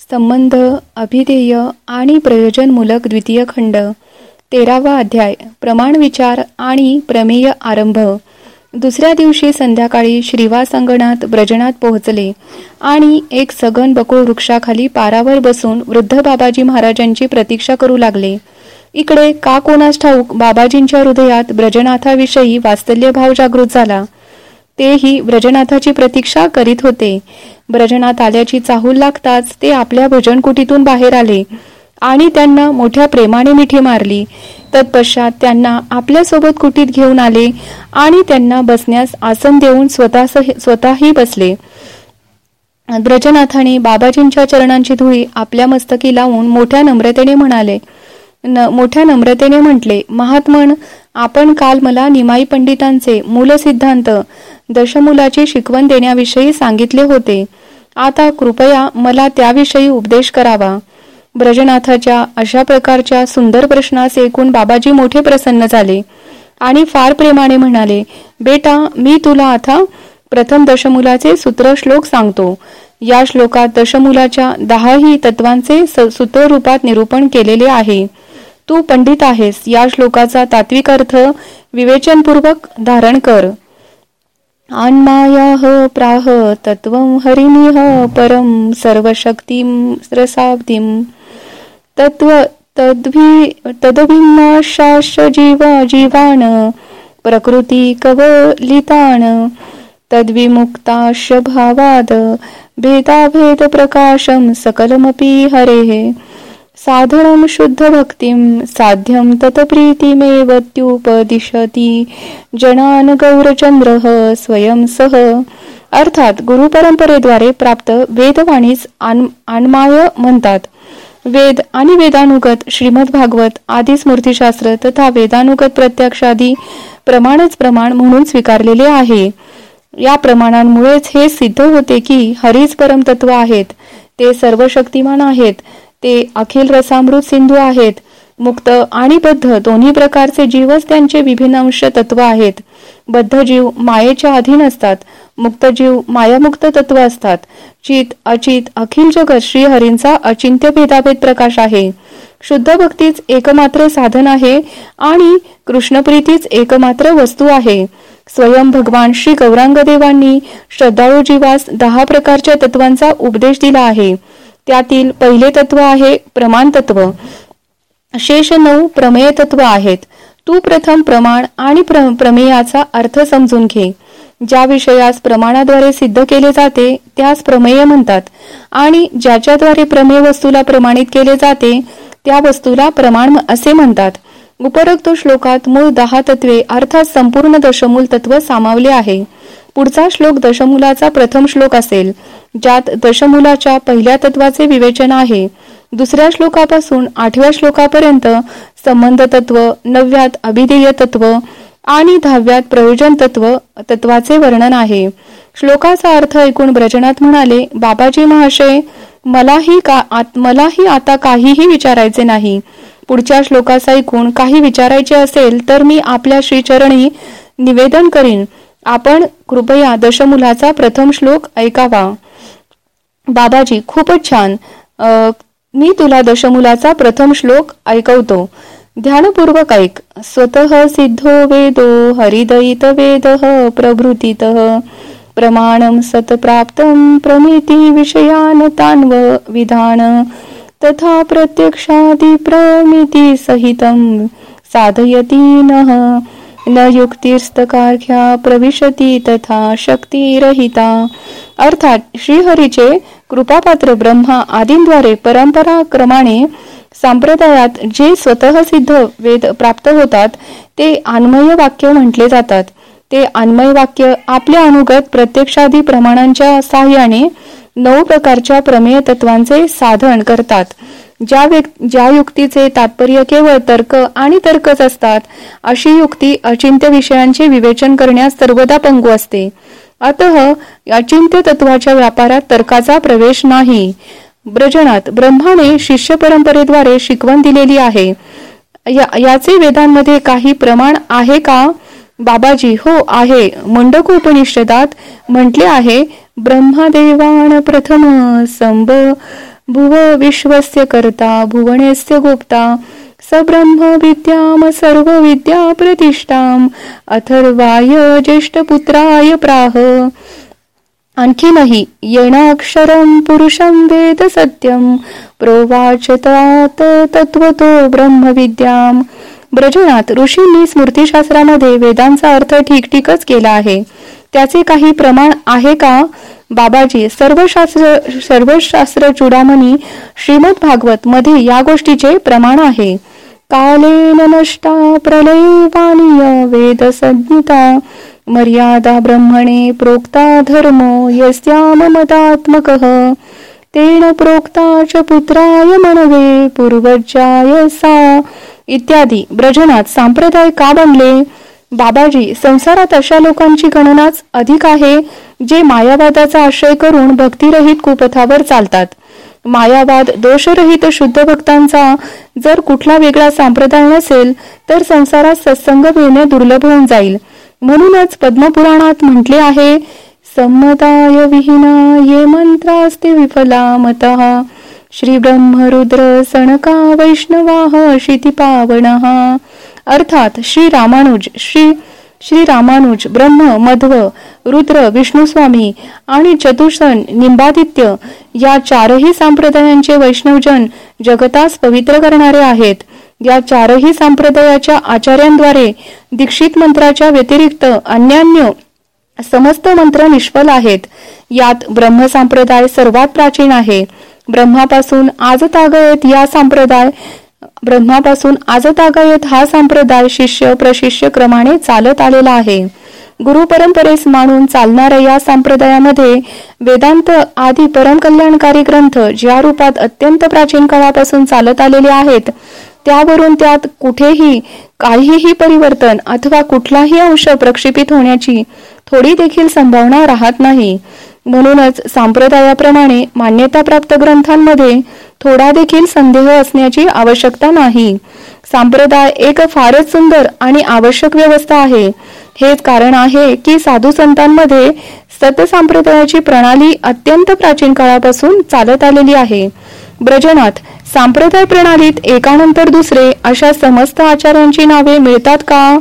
संबंध अभिधेय आणि प्रयोजनमूलक द्वितीय खंड. तेरावा अध्याय. प्रमाण विचार आणि प्रमेय आरंभ. दुसऱ्या दिवशी संध्याकाळी श्रीवा संगणात ब्रजनात पोहोचले आणि एक सगन बकुळ वृक्षाखाली पारावर बसून वृद्ध बाबाजी महाराजांची प्रतीक्षा करू लागले. इकडे का कोणास ठाऊक बाबाजींच्या हृदयात ब्रजनाथाविषयी वास्तल्य भाव जागृत झाला. तेही ब्रजनाथाची प्रतीक्षा करीत होते. ब्रजनाथ आल्याची चाहूल लागताच ते आपल्या भजनकुटीतून बाहेर आले आणि त्यांना मोठ्या प्रेमाने मिठी मारली. तत्पश्चात त्यांना आपल्यासोबत कुटीत घेऊन आले आणि त्यांना बसण्यास आसन देऊन स्वतः स्वतःही बसले. ब्रजनाथाने बाबाजींच्या चरणांची धुळी आपल्या मस्तकी लावून मोठ्या नम्रतेने म्हणाले. न मोठ्या नम्रतेने म्हटले महात्मन आपण काल मला निमाई पंडितांचे मूल सिद्धांत दशमुलाची शिकवण देण्याविषयी सांगितले होते. आता कृपया मला त्याविषयी उपदेश करावा. ब्रजनाथाच्या अशा प्रकारच्या सुंदर प्रश्नास ऐकून बाबाजी मोठे प्रसन्न झाले आणि फार प्रेमाने म्हणाले बेटा मी तुला आता प्रथम दशमुलाचे सूत्र श्लोक सांगतो. या श्लोकात दशमुलाच्या दहाही तत्वांचे सूत्ररूपात निरूपण केलेले आहे. तू पंडित आहेस. या श्लोकाचा तात्विक अर्थ विवेचनपूर्वक धारण कर. अन्मायाह प्राह तत्वं हरिनिह परम सर्वशक्तीं रसाब्धिं तत्व तद्वि तदभिन्नाशाश्च जीव जीवान प्रकृती कवलितान तद्विमुक्ताश भावाद भेदाभेद प्रकाशम सकलमपी हरे. साधनं भक्तीं साध्यं तत्प्रीतिमेवत्युपदिशती जनान गौरचंद्र स्वयं सह। अर्थात गुरु परंपरेद्वारे प्राप्त वेदवाणीस आणमाय म्हणतात। वेद आणि वेदानुगत श्रीमद भागवत आदी स्मृतीशास्त्र तथा वेदानुगत प्रत्यक्षादी प्रमाणच प्रमाण म्हणून स्वीकारलेले आहे। या प्रमाणांमुळेच हे सिद्ध होते की हरीच परमतत्व आहेत। ते सर्व शक्तिमान आहेत। ते अखिल रसामृत सिंधू आहेत. मुक्त आणि बद्ध दोन्ही प्रकारचे जीवच त्यांचे विभिन्न अंश तत्व आहेत. बद्ध जीव मायेच्या अधीन असतात. मुक्त जीव मायामुक्त तत्व असतात. चित अचित अखिल जगत श्रीहरींचा अचिंत्य भेदाभेद प्रकाश आहे. शुद्ध भक्तीच एकमात्र साधन आहे आणि कृष्णप्रीतीच एकमात्र वस्तू आहे. स्वयं भगवान श्री गौरांगदेवांनी श्रद्धाळू जीवास दहा प्रकारच्या तत्वांचा उपदेश दिला आहे. त्यातील पहिले तत्व आहे प्रमाण तत्व शेष नऊ प्रमेय तत्व आहेत. तू प्रथम प्रमाण आणि प्रमेयाचा अर्थ समजून घे. ज्या विषयास प्रमाणाद्वारे सिद्ध केले जाते त्यास प्रमेय म्हणतात. आणि ज्याच्याद्वारे प्रमेय वस्तूला प्रमाणित केले जाते त्या वस्तूला प्रमाण असे म्हणतात. उपरोक्त श्लोकात मूळ दहा तत्वे अर्थात संपूर्ण दशमूल तत्व सामावले आहे. पुढचा श्लोक दशमुलाचा प्रथम श्लोक असेल ज्यात दशमुलाच्या पहिल्या तत्वाचे विवेचन आहे. दुसऱ्या श्लोकापासून आठव्या श्लोकापर्यंत संबंध तत्व नवव्यात अभिधेय तत्व आणि दहाव्यात प्रयोजन तत्व तत्वाचे वर्णन आहे. श्लोकाचा अर्थ ऐकून ब्रजनात म्हणाले बाबाजी महाशय मलाही का मलाही आता काहीही विचारायचे नाही. पुढच्या श्लोकास ऐकून काही विचारायचे असेल तर मी आपल्या श्रीचरणी निवेदन करीन. आपण कृपया दशमुलाचा प्रथम श्लोक ऐकावा. बाबाजी खूपच छान. मी तुला दशमुलाचा प्रथम श्लोक ऐकवतो. ध्यानपूर्वक ऐक. स्वतः सिद्धो वेदो हरिदयित वेद प्रभृतीत. प्रमाणम सतप्राप्तम प्रमिती विषयान तान्व विधान. तथा प्रत्यक्षादि प्रमिती सहित साधयती न. युक्तिस्तकार्ख्या प्रविशती तथा शक्तिरहिता। अर्थात श्रीहरीचे कृपापात्र ब्रह्मा आदींद्वारे परंपरा क्रमाने संप्रदायात जे स्वतः सिद्ध वेद प्राप्त होतात ते अन्मय वाक्य म्हटले जातात. ते अन्मय वाक्य आपल्या अनुगत प्रत्यक्षादी प्रमाणांच्या साह्याने नऊ प्रकारच्या प्रमेय तत्वांचे साधन करतात. ज्या ज्या युक्तीचे तात्पर्य केवळ तर्क आणि तर्कच असतात अशी युक्ती अचिंत्य विषयांचे विवेचन करण्यास सर्वदा पंगू असते. अत अचिंत्य तत्वाच्या व्यापारात तर्काचा प्रवेश नाही. ब्रजनात ब्रह्माने शिष्य परंपरेद्वारे शिकवण दिलेली आहे. या, याचे वेदांमध्ये काही प्रमाण आहे का? बाबाजी हो आहे. मंडक उपनिषदात म्हटले आहे ब्रह्मदेवान प्रथम संभ भुव विश्वस्य कर्ता भुवनेस्य गुप्ता सब्रह्म विद्याम सर्व विद्या प्रतिष्ठाम अथर्वाय ज्येष्ठपुत्राय प्राह। आणखीनही येणाक्षरम पुरुषम वेद सत्यम प्रोवाचतात तत्वतो ब्रह्मविद्याम ब्रजनात ऋषींनी स्मृतीशास्त्रामध्ये वेदांचा अर्थ ठीकठीकच केला आहे. त्याचे काही प्रमाण आहे का? बाबाजी सर्व शास्त्र सर्व शास्त्र चुडामणी श्रीमद भागवत मध्ये या गोष्टीचे प्रमाण आहे. कालेन नष्टा प्रलयवाणीय वेद संहिता मर्यादा ब्रह्मणे प्रोक्ता धर्म यस्याममतात्मक तेन प्रोक्ता च पुत्राय मनवे पूर्वजाय सा इत्यादी. ब्रजनात सांप्रदाय का बनले? बाबाजी संसारात अशा लोकांची गणनाच अधिक आहे जे मायावादाचा आश्रय करून भक्तिरहित कुपथावर चालतात. मायावाद दोषरहित शुद्ध भक्तांचा जर कुठला वेगळा संप्रदाय नसेल तर संसारात सत्संग मिळणे दुर्लभ होऊन जाईल. म्हणूनच पद्मपुराणात म्हटले आहे संमताय विहीना ये मंत्रास्ते विफला मतः श्री ब्रह्मरुद्र सणका वैष्णवाह पावण अर्थात श्री रामानुज श्री श्री रामानुज ब्रह्म मध्व रुद्र विष्णुस्वामी आणि चतुषण निंबादित्य या चारही संप्रदायांचे वैष्णवजन जगतास पवित्र करणारे आहेत. या चारही संप्रदायाच्या आचार्यांद्वारे दीक्षित मंत्राच्या व्यतिरिक्त अन्यान्य समस्त मंत्र निष्फल आहेत. यात ब्रह्म संप्रदाय सर्वात प्राचीन आहे. ब्रह्मापासून आज तागयत या संप्रदाय ब्रह्मापासून आजतागायत हा संप्रदाय शिष्य प्रशिष्य क्रमाने चालत आलेला आहे. गुरु परंपरेस मानून चालणाऱ्या या संप्रदायामध्ये वेदांत आदी परमकल्याणकारी ग्रंथ ज्या रूपात अत्यंत प्राचीन काळापासून चालत आलेले आहेत त्यावरून त्यात कुठेही काहीही परिवर्तन अथवा कुठलाही अंश प्रक्षेपित होण्याची थोडी देखील संभावना राहत नाही. म्हणूनच संप्रदायाप्रमाणे मान्यताप्राप्त ग्रंथांमध्ये थोडा देखील संदेह असण्याची आवश्यकता नाही. संप्रदाय एक फारच सुंदर आणि आवश्यक व्यवस्था आहे. हेच कारण आहे की साधू संतांमध्ये संप्रदायाची प्रणाली अत्यंत प्राचीन काळापासून चालत आलेली आहे. ब्रजनाथ सांप्रदाय प्रणालीत एकानंतर दुसरे अशा समस्त आचार्यांची नावे मिळतात का?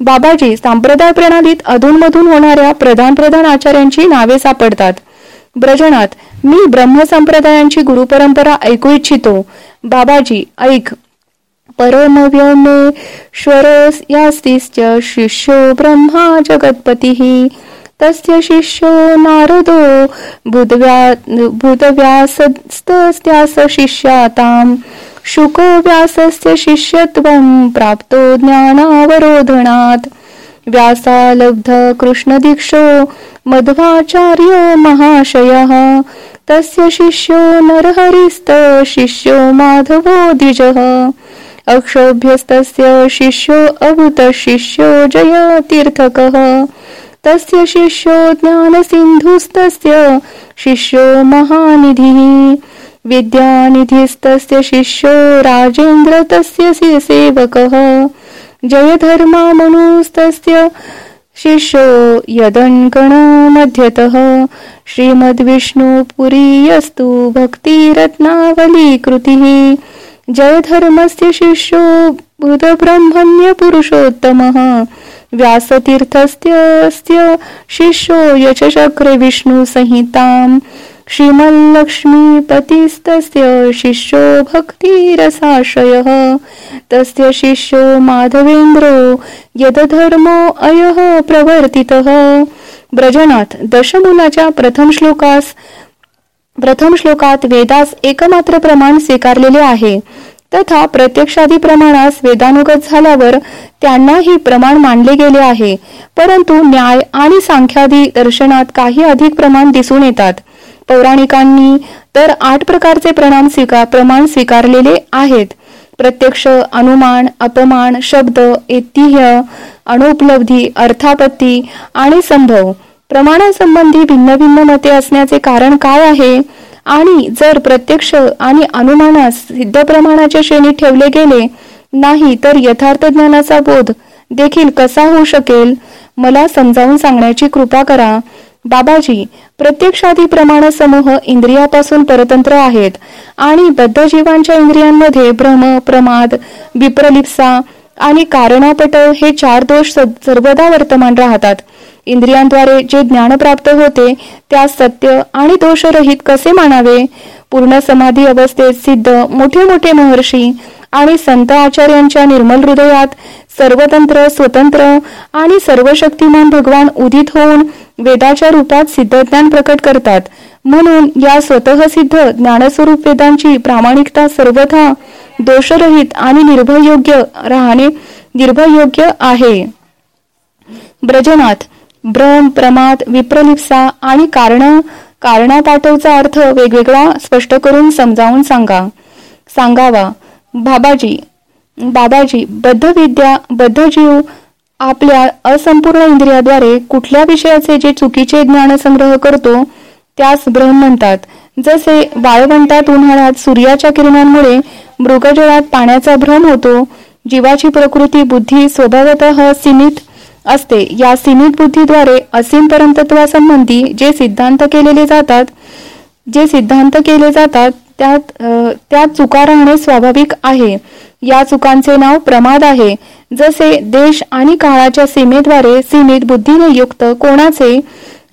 बाबाजी सांप्रदाय प्रणालीत अधूनमधून होणाऱ्या प्रधान प्रधान आचार्यांची नावे सापडतात. ब्रजनाथ मी ब्रह्मसंप्रदायांची गुरुपरंपरा ऐकू इच्छितो. बाबाजी ऐक. परमव्योमेश्वर यास्तिश्च शिष्यो ब्रह्मा जगत्पतिः. तस्य शिष्यो नारदो बुधव्या बुधव्यासस्तस्यास शिष्याताम्. शुको व्यासस्य शिष्यत्वं प्राप्तो ज्ञानावरोधनात्. व्यासालब्ध कृष्णदीक्षो मध्वाचार्य महाशयः। तस्य शिष्यो नरहरिस्त शिष्यो माधवो द्विजः। अक्षोभ्यस्तस्य शिष्यो अभूत शिष्यो जयतीर्थकः। तस्य शिष्यो ज्ञानसिन्धुस्तस्य शिष्यो महानिधिः। विद्यानिधिस्तस्य शिष्यो राजेन्द्र तस्य सेवकः। जयधर्मामनुस्तस्य शिष्यो यदङ्कण मध्यतः। श्रीमद्विष्णुपुरीयस्तु भक्तिरत्नावली कृतिः जयधर्मस्य शिष्यो बुधब्रह्मण्यपुरुषोत्तमः। व्यासतीर्थस्य शिष्यो यचचक्रे विष्णुसंहिताम्। श्रीमल्लक्ष्मीपतिस्तस्य शिष्यो भक्तिरसाश्रयः। तस्य शिष्यो माधवेन्द्रो यदधर्मो अयः प्रवर्तितः। ब्रजनाथ दशमुलाच्या प्रथम श्लोकास प्रथम श्लोकात वेदास एकमात्र प्रमाण स्वीकारलेले आहे. तथा प्रत्यक्षादी प्रमाणास वेदानुगत झाल्यावर त्यांनाही प्रमाण मानले गेले आहे. परंतु न्याय आणि सांख्यादी दर्शनात काही अधिक प्रमाण दिसून येतात. पौराणिकांनी तर आठ प्रकारचे प्रमाण स्वीकार प्रमाण स्वीकारलेले आहेत. प्रत्यक्ष अनुमान अपमान शब्द ऐतिह्य अनुपलब्धी अर्थापत्ती आणि संभव. प्रमाणासंबंधी भिन्न भिन्न मते असण्याचे कारण काय आहे? आणि जर प्रत्यक्ष आणि अनुमानास सिद्ध प्रमाणाच्या श्रेणीत ठेवले गेले नाही तर यथार्थ ज्ञानाचा बोध देखील कसा होऊ शकेल? मला समजावून सांगण्याची कृपा करा. बाबाजी प्रत्यक्षादी प्रमाण समूह इंद्रियापासून परतंत्र आहेत आणि बद्ध जीवांच्या इंद्रियांमध्ये भ्रम प्रमाद विप्रलिप्सा आणि कारणापट हे चार दोष सर्वदा वर्तमान राहतात. इंद्रियांद्वारे जे ज्ञान प्राप्त होते त्यास सत्य आणि दोषरहित कसे मानावे? पूर्ण समाधी अवस्थेत सिद्ध मोठे मोठे महर्षी आणि संत आचार्यांच्या निर्मल हृदयात सर्वतंत्र स्वतंत्र आणि सर्वशक्तिमान भगवान उदित होऊन वेदाच्या रूपात सिद्धज्ञान प्रकट करतात. म्हणून या स्वतः सिद्ध ज्ञानस्वरूप वेदांची प्रामाणिकता सर्वथा दोषरहित आणि निर्भयोग्य राहणे निर्भयोग्य आहे. ब्रजनाथ भ्रम प्रमाद विप्रलिप्सा आणि कारण कारणापाठवचा अर्थ वेगवेगळा स्पष्ट करून समजावून सांगा. सांगावा बाबाजी बाबाजी बद्ध विद्या बद्ध जीव आपल्या असंपूर्ण इंद्रियाद्वारे कुठल्या विषयाचे जे चुकीचे ज्ञान संग्रह करतो त्यास भ्रम म्हणतात. जसे वाळवंटात उन्हाळ्यात सूर्याच्या किरणांमुळे मृगजळात पाण्याचा भ्रम होतो जीवाची प्रकृती बुद्धी स्वभावत सीमित असते. या सीमित बुद्धीद्वारे असीम परमतत्वासंबंधी जे सिद्धांत केलेले जातात जे सिद्धांत केले जातात त्यात त्या चुका राहणे स्वाभाविक आहे. या चुकांचे नाव प्रमाद आहे. जसे देश आणि काळाच्या सीमेद्वारे सीमित बुद्धीने युक्त कोणाचे?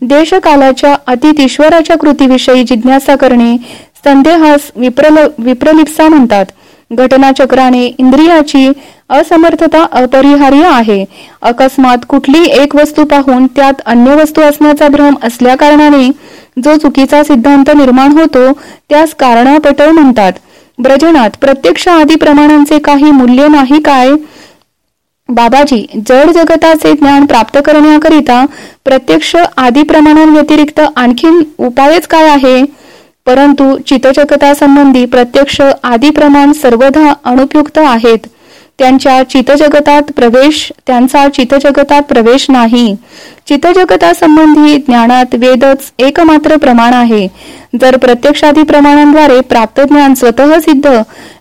देशकालाच्या अतीत ईश्वराच्या कृतीविषयी जिज्ञासा करणे संदेहास विप्रल विप्रलिप्सा म्हणतात. घटनाचक्राने इंद्रियाची असमर्थता अपरिहार्य आहे. अकस्मात कुठली एक वस्तू पाहून त्यात अन्य वस्तू असण्याचा भ्रम असल्या कारणाने जो चुकीचा सिद्धांत निर्माण होतो त्यास कारणापटळ म्हणतात. ब्रजनात प्रत्यक्ष आदी प्रमाणांचे काही मूल्य नाही काय? बाबाजी जड जगताचे ज्ञान प्राप्त करण्याकरिता प्रत्यक्ष आदी प्रमाणांव्यतिरिक्त आणखीन उपायच काय आहे? परंतु चितजगतासंबंधी प्रत्यक्ष आदी प्रमाण सर्वदा अनुपयुक्त आहेत. त्यांच्या चितजगतात प्रवेश त्यांचा चितजगतात प्रवेश नाही. चितजगतासंबंधी ज्ञानात वेदच एकमात्र प्रमाण आहे. जर प्रत्यक्षादी प्रमाणांद्वारे प्राप्त ज्ञान स्वतः सिद्ध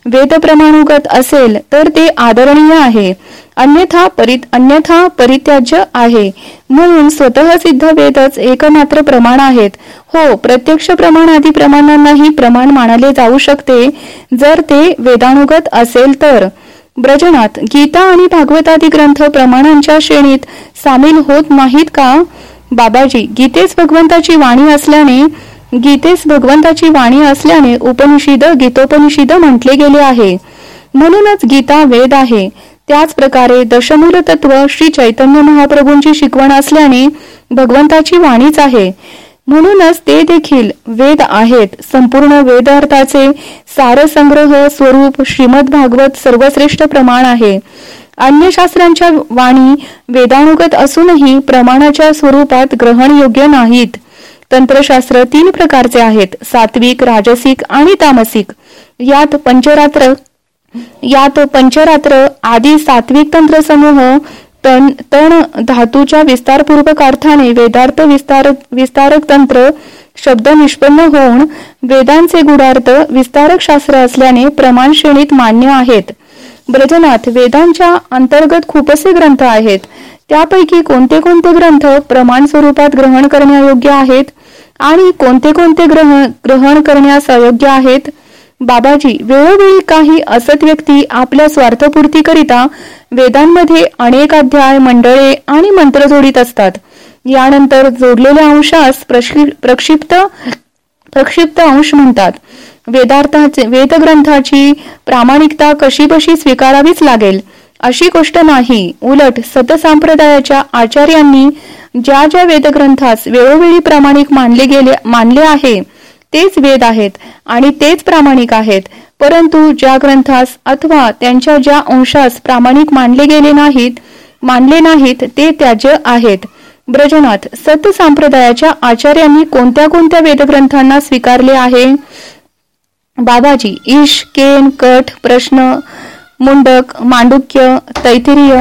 वेद प्रमाणुगत असेल तर ते आदरणीय आहे. अन्यथा परि अन्यथा परित्याज्य आहे. म्हणून स्वतः सिद्ध वेदच एकमात्र प्रमाण आहेत. हो प्रत्यक्ष प्रमाण आदी प्रमाणांनाही प्रमाण मानले जाऊ शकते. जर ते वेदानुगत असेल तर. ब्रजनात गीता आणि भागवतादी ग्रंथ प्रमाणांच्या श्रेणीत सामील होत नाहीत का? बाबाजी गीतेस भगवंताची वाणी असल्याने गीतेस भगवंताची वाणी असल्याने उपनिषद गीतोपनिषद म्हटले गेले आहे. म्हणूनच गीता वेद आहे. त्याच प्रकारे दशमूल तत्व श्री चैतन्य महाप्रभूंची शिकवण असल्याने भगवंताची वाणीच आहे. म्हणूनच ते देखील वेद आहेत. संपूर्ण वेदार्थाचे सारसंग्रह स्वरूप श्रीमद भागवत सर्वश्रेष्ठ प्रमाण आहे. अन्य शास्त्रांच्या वाणी वेदानुगत असूनही प्रमाणाच्या स्वरूपात ग्रहण योग्य नाहीत. तंत्रशास्त्र तीन प्रकारचे आहेत. सात्विक राजसिक आणि तामसिक. यात पंचरात्र यात पंचरात्र आदी सात्विक तंत्र समूह तण तण धातूच्या विस्तारपूर्वक अर्थाने वेदार्थ विस्तारक विस्तारक तंत्र शब्द निष्पन्न होऊन वेदांचे गुढार्थ विस्तारक शास्त्र असल्याने प्रमाण श्रेणीत मान्य आहेत. ब्रजनाथ वेदांच्या अंतर्गत खूपसे ग्रंथ आहेत. त्यापैकी कोणते कोणते ग्रंथ प्रमाण स्वरूपात ग्रहण करण्यायोग्य आहेत? आणि कोणते कोणते ग्रहण ग्रहण करण्यास अयोग्य आहेत? बाबाजी वेळोवेळी काही असत व्यक्ती आपल्या स्वार्थपूर्तीकरिता वेदांमध्ये अनेक अध्याय मंडळे आणि मंत्र जोडीत असतात. यानंतर जोडलेल्या अंशास प्रक्षिप्त प्रक्षिप्त अंश म्हणतात. वेदार्थाचे वेदग्रंथाची प्रामाणिकता कशी बशी स्वीकारावीच लागेल? अशी गोष्ट नाही. उलट सतसंप्रदायाच्या आचार्यांनी ज्या ज्या वेदग्रंथास वेळोवेळी प्रामाणिक मानले गेले मानले आहे तेच वेद आहेत आणि तेच प्रामाणिक आहेत. परंतु ज्या ग्रंथास अथवा त्यांच्या ज्या अंशास प्रामाणिक मानले गेले नाहीत मानले नाहीत ते त्याज्य आहेत. ब्रजनाथ सत संप्रदायाच्या आचार्यांनी कोणत्या कोणत्या वेदग्रंथांना स्वीकारले आहे? बाबाजी ईश केन कठ प्रश्न मुंडक मांडुक्य तैथिरीय